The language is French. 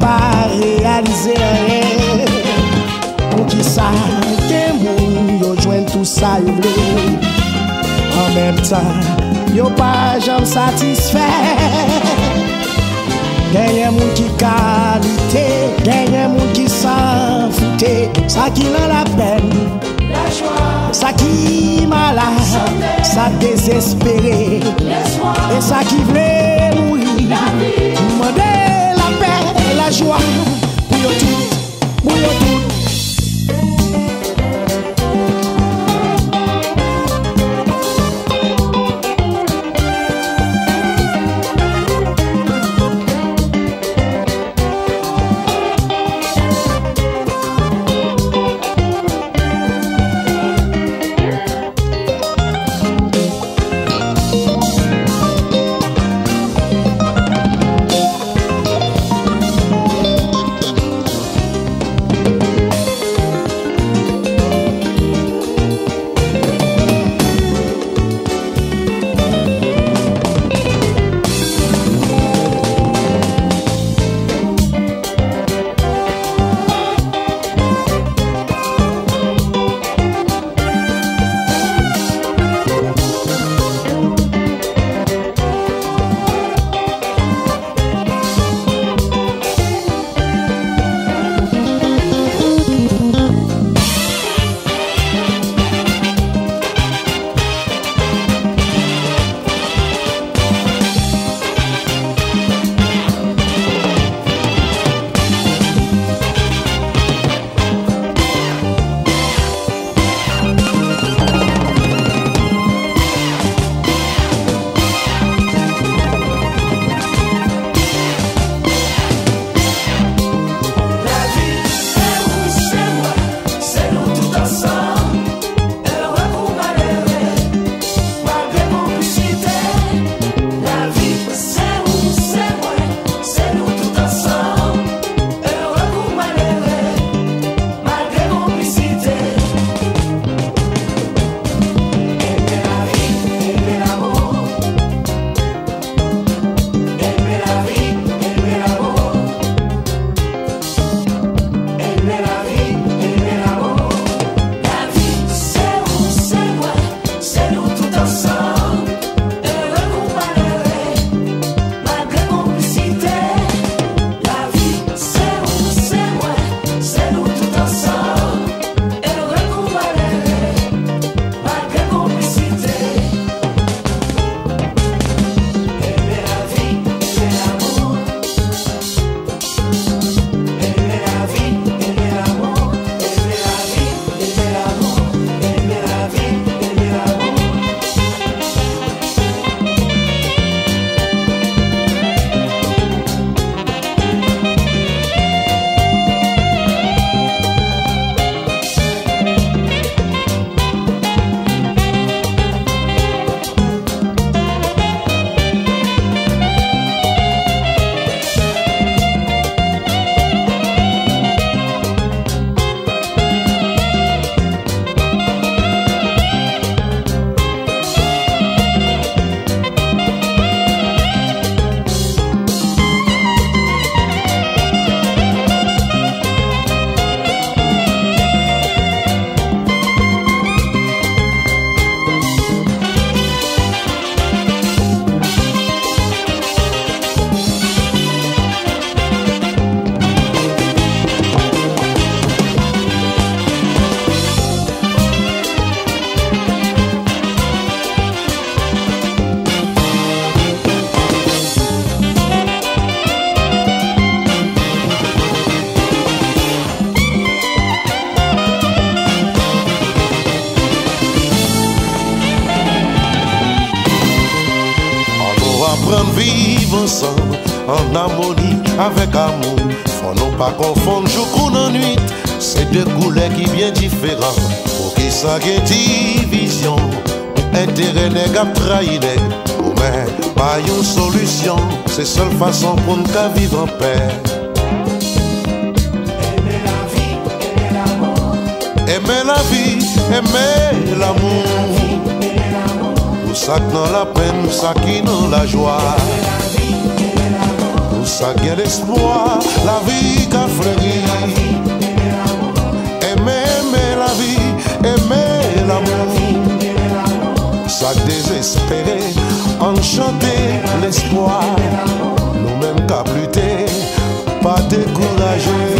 pa realize. Re Pou ki sa ke moun yo jwen tout sa yo vle. An menm tan yo pa jom satisfè Genye moun ki kalite, genye moun ki san foute. Sa ki nan la pen, la jwa Sa ki mala, sa desespere. E sa ki vle Vivre ensemble en harmonie avec amour. Faut non pas confondre jour en nuit. C'est deux couleurs qui bien différents. Pour qui ça division. Intérêt n'est qu'à trahir. Mais pas une solution. C'est seule façon pour nous vivre en paix. Aimer la vie, aimer l'amour, tout ça qui dans la peine, tout ça qui dans la joie. La vie, tout ça qui l'espoir, la vie qui a fleuri. Aimer, la vie, aimer l'amour. Ça désespéré, enchanté l'espoir. Nous-mêmes qu'à plus pas découragé.